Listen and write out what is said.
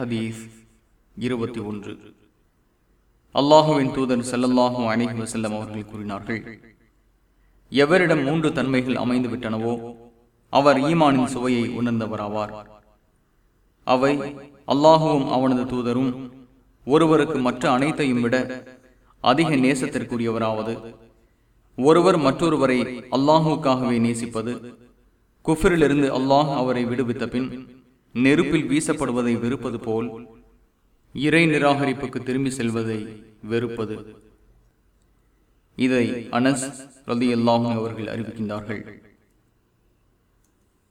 ஹதீஸ் இருபத்தி ஒன்று. அல்லாஹுவின் தூதர் செல்லல்லாஹு அணைகி வசல்லம் அவர்கள் கூறினார்கள் எவரிடம் மூன்று தன்மைகள் அமைந்து விட்டனவோ அவர் ஈமானின் சுவையை உணர்ந்தவராவார். அவை அல்லாஹுவும் அவனது தூதரும் ஒருவருக்கு மற்ற அனைத்தையும் விட அதிக நேசத்திற்குரியவராவது. ஒருவர் மற்றொருவரை அல்லாஹுக்காகவே நேசிப்பது குஃபரிலிருந்து அல்லாஹ் அவரை விடுவித்த பின் நெருப்பில் வீசப்படுவதை வெறுப்பது போல் இறை நிராகரிப்புக்கு திரும்பி செல்வதை வெறுப்பது. இதை அனஸ் ரதி அல்லாஹும் அவர்கள் அறிவிக்கின்றார்கள்.